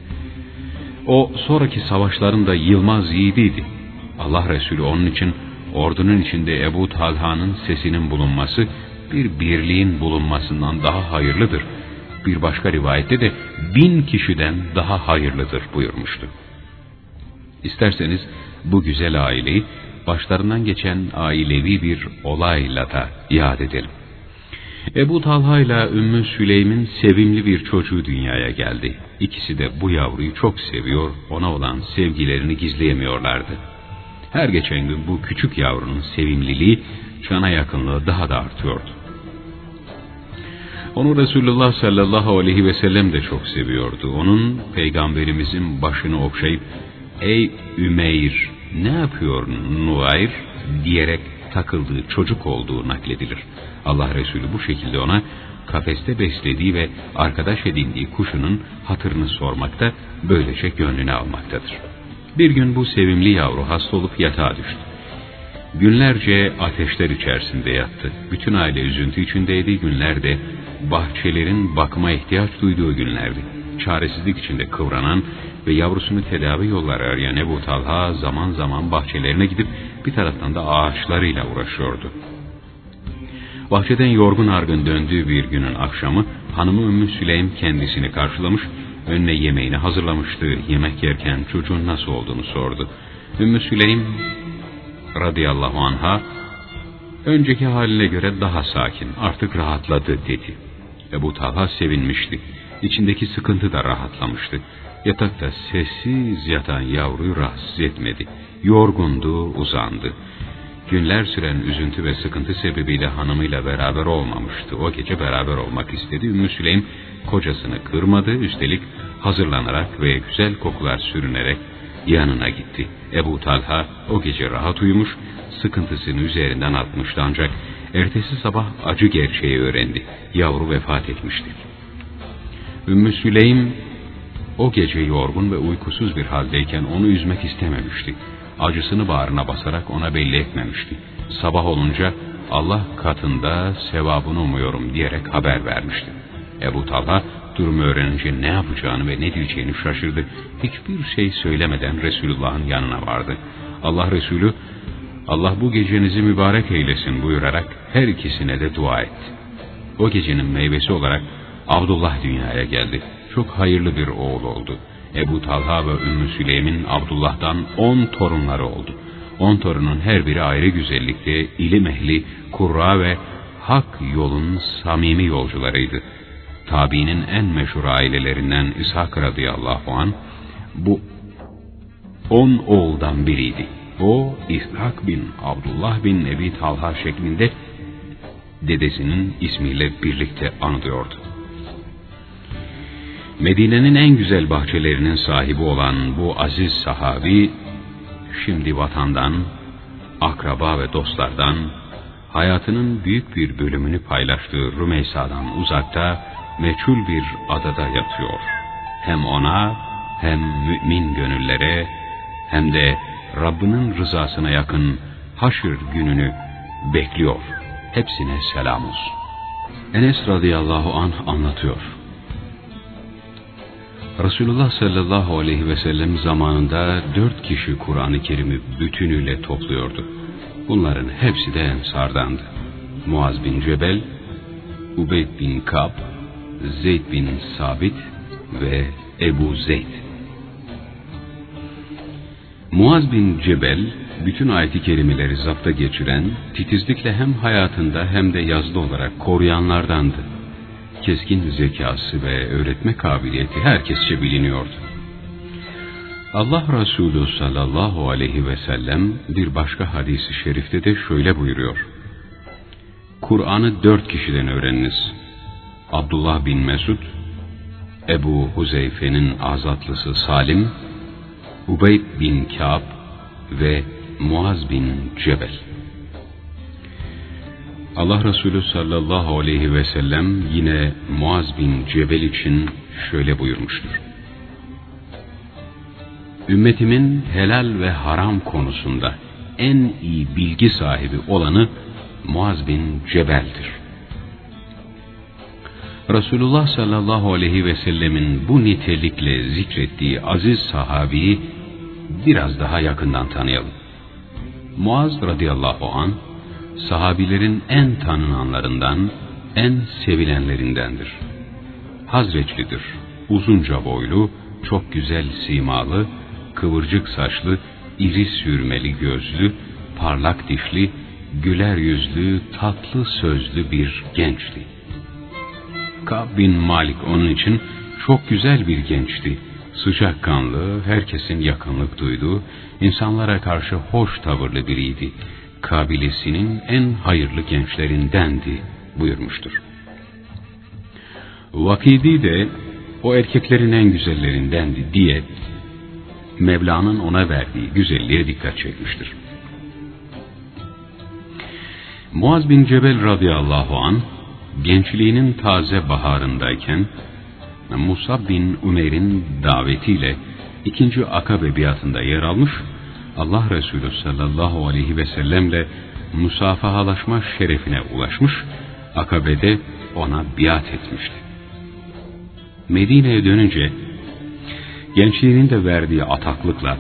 O sonraki savaşların da yılmaz yiğidiydi. Allah Resulü onun için ordunun içinde Ebu Talha'nın sesinin bulunması bir birliğin bulunmasından daha hayırlıdır. Bir başka rivayette de bin kişiden daha hayırlıdır buyurmuştu. İsterseniz bu güzel aileyi başlarından geçen ailevi bir olayla da yad edelim. Ebu Talha ile Ümmü Süleym'in sevimli bir çocuğu dünyaya geldi. İkisi de bu yavruyu çok seviyor, ona olan sevgilerini gizleyemiyorlardı. Her geçen gün bu küçük yavrunun sevimliliği, cana yakınlığı daha da artıyordu. Onu Resulullah sallallahu aleyhi ve sellem de çok seviyordu. Onun peygamberimizin başını okşayıp ''Ey Ümeyr ne yapıyor Nuayr?'' diyerek takıldığı çocuk olduğu nakledilir. Allah Resulü bu şekilde ona kafeste beslediği ve arkadaş edindiği kuşunun hatırını sormakta, böylece gönlünü almaktadır. Bir gün bu sevimli yavru hasta olup yatağa düştü. Günlerce ateşler içerisinde yattı. Bütün aile üzüntü içindeydi. Günlerde bahçelerin bakıma ihtiyaç duyduğu günlerdi. Çaresizlik içinde kıvranan ve yavrusunu tedavi yolları arayan Ebu Talha zaman zaman bahçelerine gidip bir taraftan da ağaçlarıyla uğraşıyordu. Bahçeden yorgun argın döndüğü bir günün akşamı hanımı Ümmü Süleym kendisini karşılamış, önüne yemeğini hazırlamıştı. Yemek yerken çocuğun nasıl olduğunu sordu. Ümmü Süleym radıyallahu anha önceki haline göre daha sakin, artık rahatladı dedi. Ebu Talha sevinmişti. İçindeki sıkıntı da rahatlamıştı. Yatakta sessiz yatan yavruyu rahatsız etmedi. yorgundu, uzandı. Günler süren üzüntü ve sıkıntı sebebiyle hanımıyla beraber olmamıştı. O gece beraber olmak istedi. Ümmü Süleym kocasını kırmadı. Üstelik hazırlanarak ve güzel kokular sürünerek yanına gitti. Ebu Talha o gece rahat uyumuş, sıkıntısını üzerinden atmıştı ancak ertesi sabah acı gerçeği öğrendi. Yavru vefat etmişti. Ümmü Süleym o gece yorgun ve uykusuz bir haldeyken onu üzmek istememişti. Acısını bağrına basarak ona belli etmemişti. Sabah olunca Allah katında sevabını umuyorum diyerek haber vermişti. Ebu Talha durumu öğrenince ne yapacağını ve ne diyeceğini şaşırdı. Hiçbir şey söylemeden Resulullah'ın yanına vardı. Allah Resulü, Allah bu gecenizi mübarek eylesin buyurarak her ikisine de dua etti. O gecenin meyvesi olarak Abdullah dünyaya geldi. Çok hayırlı bir oğul oldu. Ebu Talha ve Ümmü Süleym'in Abdullah'dan on torunları oldu. On torunun her biri ayrı güzellikte, ilim ehli, kurra ve hak yolun samimi yolcularıydı. Tabi'nin en meşhur ailelerinden İshak radıyallahu an bu on oğuldan biriydi. O İshak bin Abdullah bin Ebi Talha şeklinde dedesinin ismiyle birlikte anılıyordu. Medine'nin en güzel bahçelerinin sahibi olan bu aziz sahabi, şimdi vatandan, akraba ve dostlardan, hayatının büyük bir bölümünü paylaştığı Rümeysa'dan uzakta, meçhul bir adada yatıyor. Hem ona, hem mümin gönüllere, hem de Rabbinin rızasına yakın haşır gününü bekliyor. Hepsine selam olsun. Enes radıyallahu anh anlatıyor. Resulullah sallallahu aleyhi ve sellem zamanında dört kişi Kur'an-ı Kerim'i bütünüyle topluyordu. Bunların hepsi de Ensardandı. Muaz bin Cebel, Ubeyd bin Kab, Zeyd bin Sabit ve Ebu Zeyd. Muaz bin Cebel, bütün ayet-i kerimeleri zapta geçiren, titizlikle hem hayatında hem de yazılı olarak koruyanlardandı keskin zekası ve öğretme kabiliyeti herkesçe biliniyordu. Allah Resulü sallallahu aleyhi ve sellem bir başka hadisi şerifte de şöyle buyuruyor. Kur'an'ı dört kişiden öğreniniz. Abdullah bin Mesud, Ebu Huzeyfe'nin azatlısı Salim, Ubeyd bin Ka'b ve Muaz bin Cebel. Allah Resulü sallallahu aleyhi ve sellem yine Muaz bin Cebel için şöyle buyurmuştur. Ümmetimin helal ve haram konusunda en iyi bilgi sahibi olanı Muaz bin Cebel'dir. Resulullah sallallahu aleyhi ve sellemin bu nitelikle zikrettiği aziz sahabiyi biraz daha yakından tanıyalım. Muaz radıyallahu an sahabilerin en tanınanlarından, en sevilenlerindendir. Hazreçlidir, uzunca boylu, çok güzel simalı, kıvırcık saçlı, iri sürmeli gözlü, parlak dişli, güler yüzlü, tatlı sözlü bir gençti. Kab bin Malik onun için çok güzel bir gençti. Sıcakkanlı, herkesin yakınlık duyduğu, insanlara karşı hoş tavırlı biriydi kabilesinin en hayırlı gençlerindendi buyurmuştur. Vakidi de o erkeklerin en güzellerindendi diye Mevla'nın ona verdiği güzelliğe dikkat çekmiştir. Muaz bin Cebel radıyallahu an gençliğinin taze baharındayken Musa bin Umer'in davetiyle ikinci Akabe biatında yer almış Allah Resulü sallallahu aleyhi ve sellemle musafahalaşma şerefine ulaşmış, akabede ona biat etmişti. Medine'ye dönünce gençliğinin de verdiği ataklıkla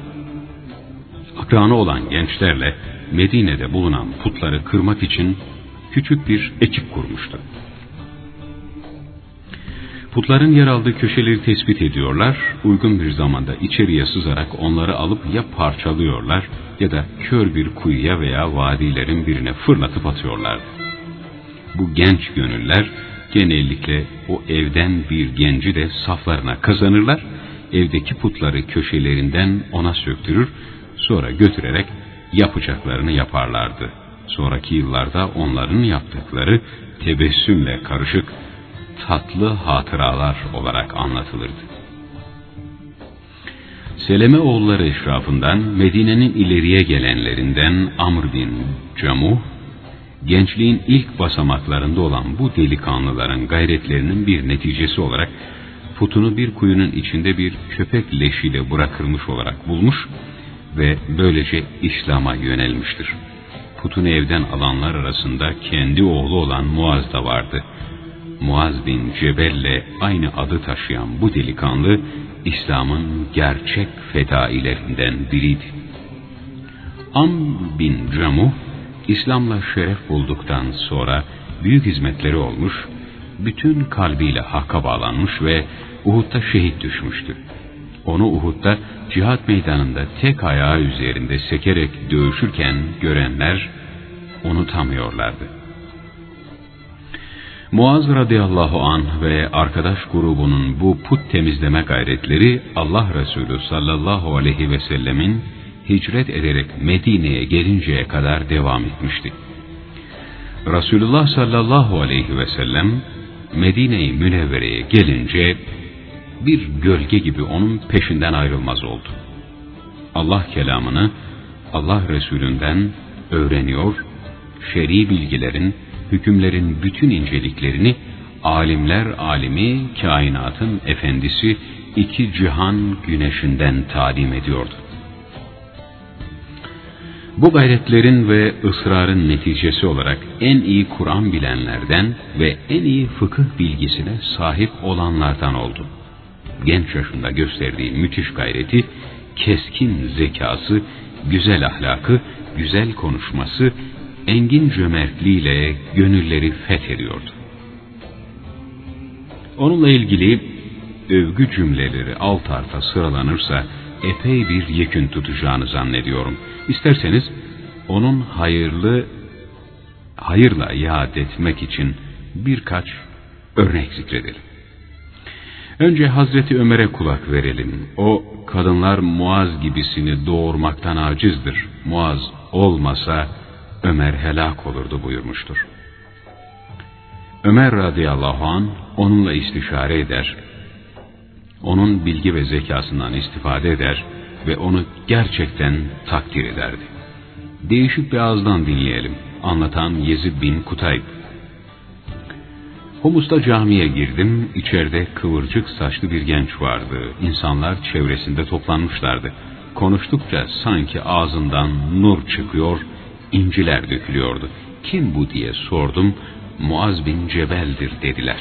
akranı olan gençlerle Medine'de bulunan putları kırmak için küçük bir ekip kurmuştu. Putların yer aldığı köşeleri tespit ediyorlar, uygun bir zamanda içeriye sızarak onları alıp ya parçalıyorlar ya da kör bir kuyuya veya vadilerin birine fırlatıp atıyorlardı. Bu genç gönüller genellikle o evden bir genci de saflarına kazanırlar, evdeki putları köşelerinden ona söktürür, Sonra götürerek yapacaklarını yaparlardı. Sonraki yıllarda onların yaptıkları tebessümle karışık tatlı hatıralar olarak anlatılırdı. Seleme oğulları eşrafından Medine'nin ileriye gelenlerinden Amr bin Camuh, gençliğin ilk basamaklarında olan bu delikanlıların gayretlerinin bir neticesi olarak putunu bir kuyunun içinde bir köpek leşiyle bırakılmış olarak bulmuş ve böylece İslam'a yönelmiştir. Putunu evden alanlar arasında kendi oğlu olan Muaz da vardı. Muaz bin Cebel'le aynı adı taşıyan bu delikanlı İslam'ın gerçek fedailerinden biriydi. Am bin Camuh, İslam'la şeref bulduktan sonra büyük hizmetleri olmuş, bütün kalbiyle Hakk'a bağlanmış ve Uhud'da şehit düşmüştü. Onu Uhud'da cihat meydanında tek ayağı üzerinde sekerek dövüşürken görenler unutamıyorlardı. Muaz radıyallahu an ve arkadaş grubunun bu put temizleme gayretleri Allah Resulü sallallahu aleyhi ve sellemin hicret ederek Medine'ye gelinceye kadar devam etmişti. Resulullah sallallahu aleyhi ve sellem Medine-i Münevvere'ye gelince bir gölge gibi onun peşinden ayrılmaz oldu. Allah kelamını Allah Resulünden öğreniyor, şer'i bilgilerin, hükümlerin bütün inceliklerini alimler alimi, kainatın efendisi iki cihan güneşinden talim ediyordu. Bu gayretlerin ve ısrarın neticesi olarak en iyi Kur'an bilenlerden ve en iyi fıkıh bilgisine sahip olanlardan oldu. Genç yaşında gösterdiği müthiş gayreti, keskin zekası, güzel ahlakı, güzel konuşması, engin cömertliğiyle gönülleri fethediyordu. Onunla ilgili övgü cümleleri alt alta sıralanırsa epey bir yekün tutacağını zannediyorum. İsterseniz onun hayırlı hayırla yad etmek için birkaç örnek zikredelim. Önce Hazreti Ömer'e kulak verelim. O kadınlar Muaz gibisini doğurmaktan acizdir. Muaz olmasa Ömer helak olurdu buyurmuştur. Ömer radıyallahu an onunla istişare eder, onun bilgi ve zekasından istifade eder ve onu gerçekten takdir ederdi. Değişik bir ağızdan dinleyelim. Anlatan Yezid bin Kutayb. Humus'ta camiye girdim. İçeride kıvırcık saçlı bir genç vardı. İnsanlar çevresinde toplanmışlardı. Konuştukça sanki ağzından nur çıkıyor, inciler dökülüyordu. Kim bu diye sordum. Muaz bin Cebel'dir dediler.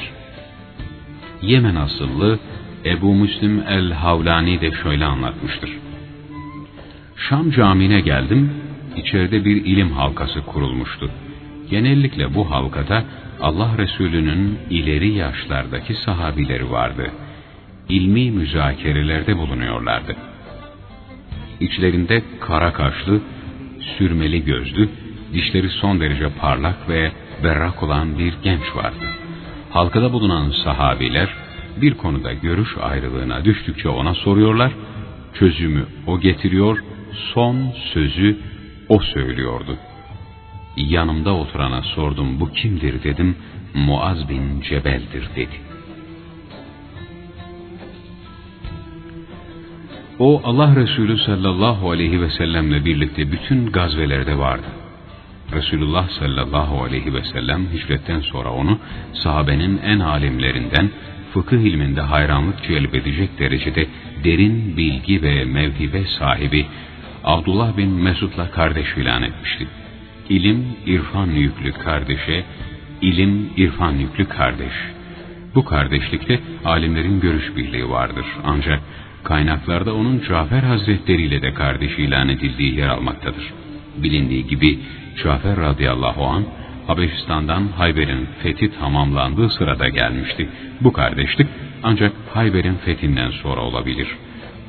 Yemen asıllı Ebu Müslim el-Havlani de şöyle anlatmıştır. Şam Camii'ne geldim, içeride bir ilim halkası kurulmuştu. Genellikle bu halkada Allah Resulü'nün ileri yaşlardaki sahabileri vardı. İlmi müzakerelerde bulunuyorlardı. İçlerinde kara kaşlı, sürmeli gözlü, dişleri son derece parlak ve berrak olan bir genç vardı. Halkada bulunan sahabiler bir konuda görüş ayrılığına düştükçe ona soruyorlar, çözümü o getiriyor, son sözü o söylüyordu. Yanımda oturana sordum bu kimdir dedim, Muaz bin Cebel'dir dedi. O Allah Resulü sallallahu aleyhi ve sellemle birlikte bütün gazvelerde vardı. Resulullah sallallahu aleyhi ve sellem hicretten sonra onu sahabenin en alimlerinden, fıkıh ilminde hayranlık celbedecek derecede derin bilgi ve mevhibe sahibi Abdullah bin Mesud'la kardeş ilan etmişti. İlim, irfan yüklü kardeşe, ilim, irfan yüklü kardeş. Bu kardeşlikte alimlerin görüş birliği vardır. Ancak kaynaklarda onun Cafer Hazretleri ile de kardeş ilan edildiği yer almaktadır. Bilindiği gibi Cafer radıyallahu an Habeşistan'dan Hayber'in fethi tamamlandığı sırada gelmişti. Bu kardeşlik ancak Hayber'in fethinden sonra olabilir.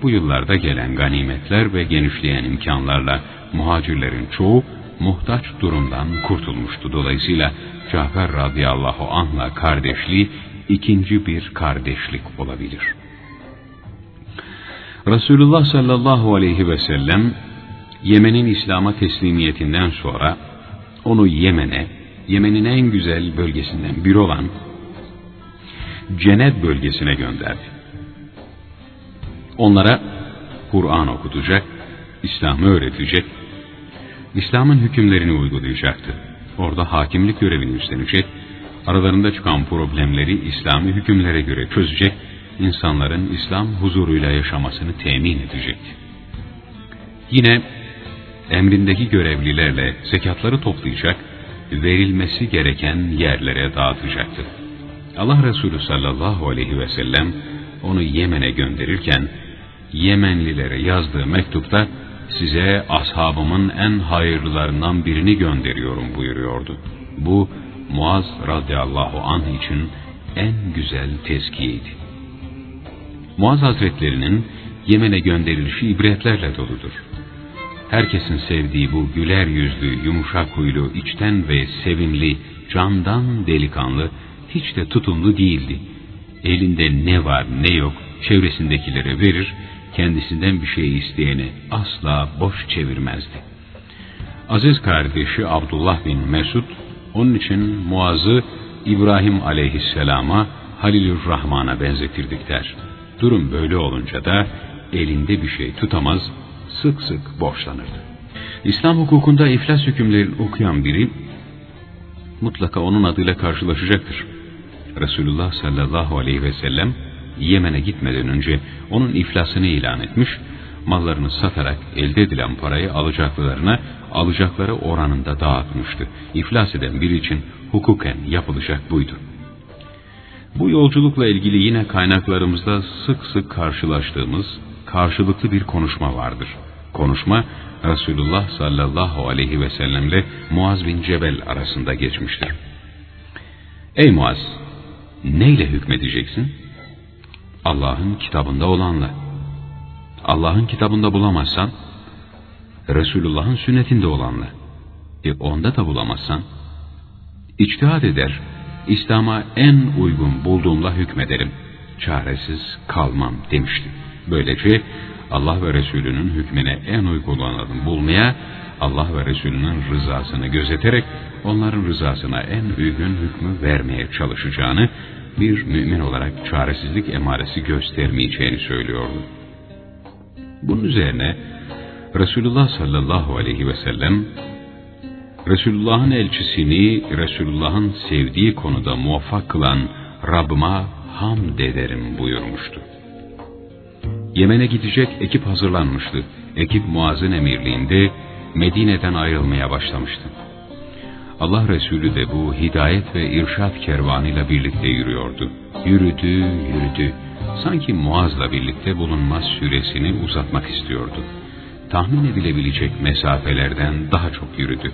Bu yıllarda gelen ganimetler ve genişleyen imkanlarla muhacirlerin çoğu muhtaç durumdan kurtulmuştu. Dolayısıyla Cafer radıyallahu anh'la kardeşliği ikinci bir kardeşlik olabilir. Resulullah sallallahu aleyhi ve sellem Yemen'in İslam'a teslimiyetinden sonra onu Yemen'e, Yemen'in en güzel bölgesinden biri olan Cennet bölgesine gönderdi. Onlara Kur'an okutacak, İslam'ı öğretecek, İslam'ın hükümlerini uygulayacaktı. Orada hakimlik görevini üstlenecek, aralarında çıkan problemleri İslami hükümlere göre çözecek, insanların İslam huzuruyla yaşamasını temin edecekti. Yine emrindeki görevlilerle zekatları toplayacak, verilmesi gereken yerlere dağıtacaktı. Allah Resulü sallallahu aleyhi ve sellem onu Yemen'e gönderirken, Yemenlilere yazdığı mektupta size ashabımın en hayırlılarından birini gönderiyorum buyuruyordu. Bu Muaz radıyallahu anh için en güzel tezkiyeydi. Muaz Hazretlerinin Yemen'e gönderilişi ibretlerle doludur. Herkesin sevdiği bu güler yüzlü, yumuşak huylu, içten ve sevimli, candan delikanlı, hiç de tutumlu değildi. Elinde ne var ne yok çevresindekilere verir, kendisinden bir şey isteyeni asla boş çevirmezdi. Aziz kardeşi Abdullah bin Mesud, onun için Muaz'ı İbrahim aleyhisselama Halilur Rahman'a benzetirdik der. Durum böyle olunca da elinde bir şey tutamaz, sık sık borçlanırdı. İslam hukukunda iflas hükümlerini okuyan biri mutlaka onun adıyla karşılaşacaktır. Resulullah sallallahu aleyhi ve sellem Yemen'e gitmeden önce onun iflasını ilan etmiş, mallarını satarak elde edilen parayı alacaklılarına alacakları oranında dağıtmıştı. İflas eden biri için hukuken yapılacak buydu. Bu yolculukla ilgili yine kaynaklarımızda sık sık karşılaştığımız karşılıklı bir konuşma vardır. Konuşma Resulullah sallallahu aleyhi ve sellemle Muaz bin Cebel arasında geçmiştir. Ey Muaz! Neyle hükmedeceksin? Allah'ın kitabında olanla. Allah'ın kitabında bulamazsan, Resulullah'ın sünnetinde olanla. E onda da bulamazsan, içtihat eder, İslam'a en uygun bulduğumla hükmederim. Çaresiz kalmam demişti. Böylece Allah ve Resulünün hükmüne en uygun olanı bulmaya, Allah ve Resulünün rızasını gözeterek onların rızasına en uygun hükmü vermeye çalışacağını bir mümin olarak çaresizlik emaresi göstermeyeceğini söylüyordu. Bunun üzerine Resulullah sallallahu aleyhi ve sellem Resulullah'ın elçisini Resulullah'ın sevdiği konuda muvaffak kılan Rabbıma hamd ederim buyurmuştu. Yemen'e gidecek ekip hazırlanmıştı. Ekip Muaz'ın emirliğinde Medine'den ayrılmaya başlamıştı. Allah Resulü de bu hidayet ve irşat kervanıyla birlikte yürüyordu. Yürüdü, yürüdü. Sanki Muaz'la birlikte bulunmaz süresini uzatmak istiyordu. Tahmin edilebilecek mesafelerden daha çok yürüdü.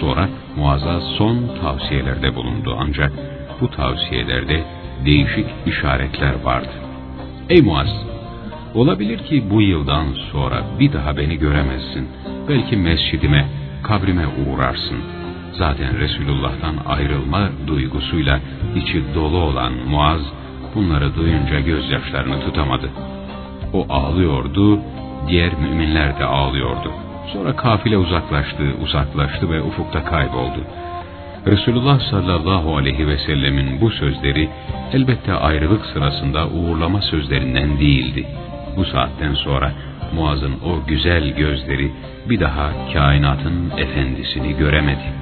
Sonra Muaz'a son tavsiyelerde bulundu ancak bu tavsiyelerde değişik işaretler vardı. Ey Muaz! Olabilir ki bu yıldan sonra bir daha beni göremezsin. Belki mescidime, kabrime uğrarsın.'' Zaten Resulullah'tan ayrılma duygusuyla içi dolu olan Muaz bunları duyunca gözyaşlarını tutamadı. O ağlıyordu, diğer müminler de ağlıyordu. Sonra kafile uzaklaştı, uzaklaştı ve ufukta kayboldu. Resulullah sallallahu aleyhi ve sellemin bu sözleri elbette ayrılık sırasında uğurlama sözlerinden değildi. Bu saatten sonra Muaz'ın o güzel gözleri bir daha kainatın efendisini göremedi.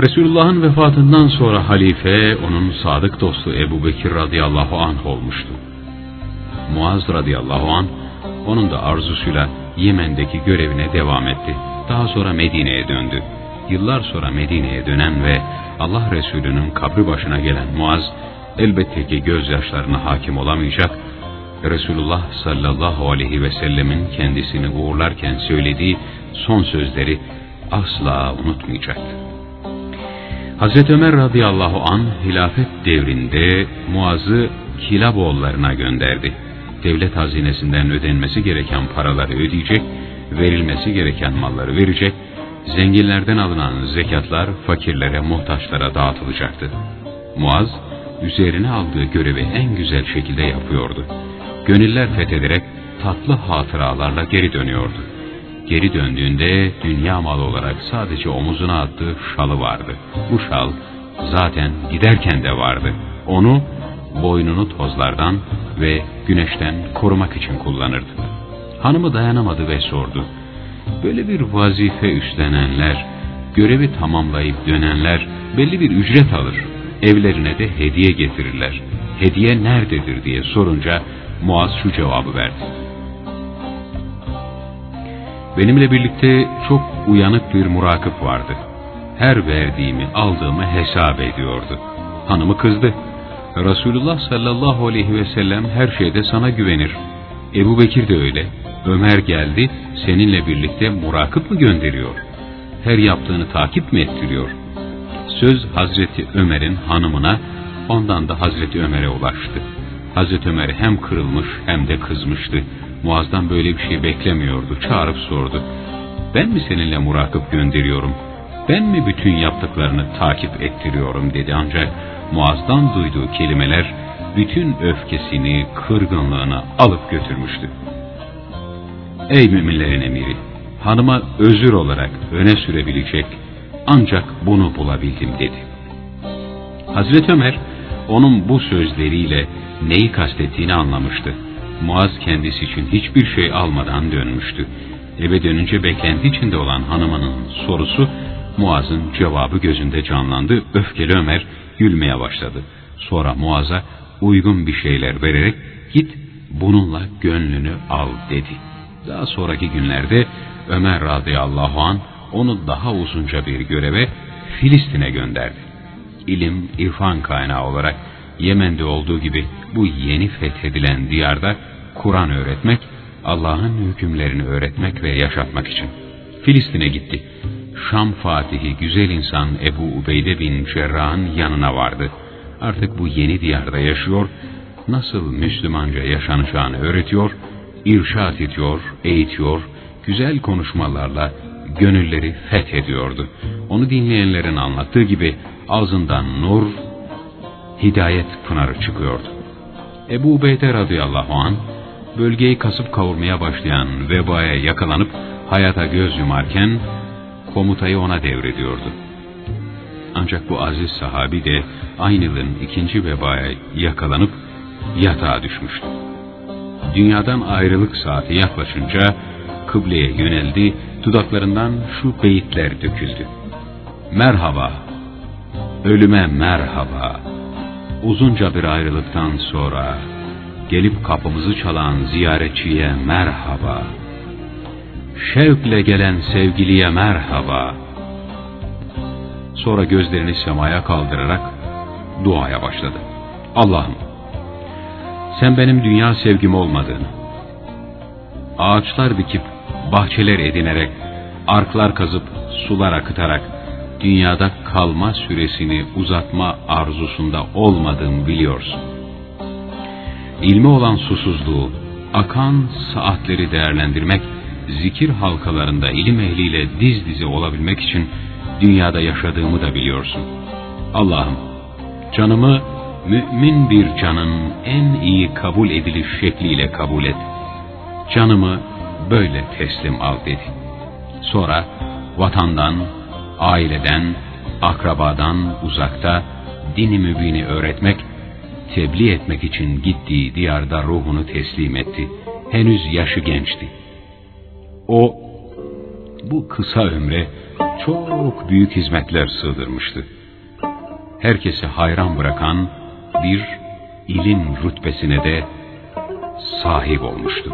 Resulullah'ın vefatından sonra halife onun sadık dostu Ebu Bekir radıyallahu anh olmuştu. Muaz radıyallahu anh onun da arzusuyla Yemen'deki görevine devam etti. Daha sonra Medine'ye döndü. Yıllar sonra Medine'ye dönen ve Allah Resulü'nün kabri başına gelen Muaz elbette ki gözyaşlarına hakim olamayacak, Resulullah sallallahu aleyhi ve sellemin kendisini uğurlarken söylediği son sözleri asla unutmayacaktı. Hazreti Ömer radıyallahu an hilafet devrinde Muaz'ı Kilaboğullarına gönderdi. Devlet hazinesinden ödenmesi gereken paraları ödeyecek, verilmesi gereken malları verecek, zenginlerden alınan zekatlar fakirlere, muhtaçlara dağıtılacaktı. Muaz, üzerine aldığı görevi en güzel şekilde yapıyordu. Gönüller fethederek tatlı hatıralarla geri dönüyordu. Geri döndüğünde dünya malı olarak sadece omuzuna attığı şalı vardı. Bu şal zaten giderken de vardı. Onu boynunu tozlardan ve güneşten korumak için kullanırdı. Hanımı dayanamadı ve sordu. Böyle bir vazife üstlenenler, görevi tamamlayıp dönenler belli bir ücret alır. Evlerine de hediye getirirler. Hediye nerededir diye sorunca Muaz şu cevabı verdi. Benimle birlikte çok uyanık bir murakip vardı. Her verdiğimi, aldığımı hesap ediyordu. Hanımı kızdı. Resulullah sallallahu aleyhi ve sellem her şeyde sana güvenir. Ebu Bekir de öyle. Ömer geldi, seninle birlikte murakip mı gönderiyor? Her yaptığını takip mi ettiriyor? Söz Hazreti Ömer'in hanımına, ondan da Hazreti Ömer'e ulaştı. Hazreti Ömer hem kırılmış hem de kızmıştı. Muaz'dan böyle bir şey beklemiyordu. Çağırıp sordu. Ben mi seninle murakip gönderiyorum? Ben mi bütün yaptıklarını takip ettiriyorum dedi ancak Muaz'dan duyduğu kelimeler bütün öfkesini, kırgınlığını alıp götürmüştü. Ey müminlerin emiri! Hanıma özür olarak öne sürebilecek ancak bunu bulabildim dedi. Hazreti Ömer onun bu sözleriyle neyi kastettiğini anlamıştı. Muaz kendisi için hiçbir şey almadan dönmüştü. Eve dönünce beklenti içinde olan hanımının sorusu Muaz'ın cevabı gözünde canlandı. Öfkeli Ömer gülmeye başladı. Sonra Muaz'a uygun bir şeyler vererek git bununla gönlünü al dedi. Daha sonraki günlerde Ömer radıyallahu an onu daha uzunca bir göreve Filistin'e gönderdi. İlim, irfan kaynağı olarak Yemen'de olduğu gibi bu yeni fethedilen diyarda Kur'an öğretmek, Allah'ın hükümlerini öğretmek ve yaşatmak için. Filistin'e gitti. Şam Fatihi güzel insan Ebu Ubeyde bin Cerrah'ın yanına vardı. Artık bu yeni diyarda yaşıyor, nasıl Müslümanca yaşanacağını öğretiyor, irşat ediyor, eğitiyor, güzel konuşmalarla gönülleri fethediyordu. Onu dinleyenlerin anlattığı gibi ağzından nur, hidayet pınarı çıkıyordu. Ebu Ubeyde radıyallahu an bölgeyi kasıp kavurmaya başlayan vebaya yakalanıp hayata göz yumarken komutayı ona devrediyordu. Ancak bu aziz sahabi de aynı yılın ikinci vebaya yakalanıp yatağa düşmüştü. Dünyadan ayrılık saati yaklaşınca kıbleye yöneldi, dudaklarından şu beyitler döküldü. Merhaba, ölüme merhaba, uzunca bir ayrılıktan sonra gelip kapımızı çalan ziyaretçiye merhaba. Şevkle gelen sevgiliye merhaba. Sonra gözlerini semaya kaldırarak duaya başladı. Allah'ım, sen benim dünya sevgim olmadığını, ağaçlar dikip, bahçeler edinerek, arklar kazıp, sular akıtarak, dünyada kalma süresini uzatma arzusunda olmadığımı biliyorsun. İlmi olan susuzluğu, akan saatleri değerlendirmek, zikir halkalarında ilim ehliyle diz dize olabilmek için dünyada yaşadığımı da biliyorsun. Allah'ım, canımı mümin bir canın en iyi kabul ediliş şekliyle kabul et. Canımı böyle teslim al dedi. Sonra vatandan, aileden, akrabadan uzakta dini mübini öğretmek, tebliğ etmek için gittiği diyarda ruhunu teslim etti. Henüz yaşı gençti. O bu kısa ömre çok büyük hizmetler sığdırmıştı. Herkesi hayran bırakan bir ilim rütbesine de sahip olmuştu.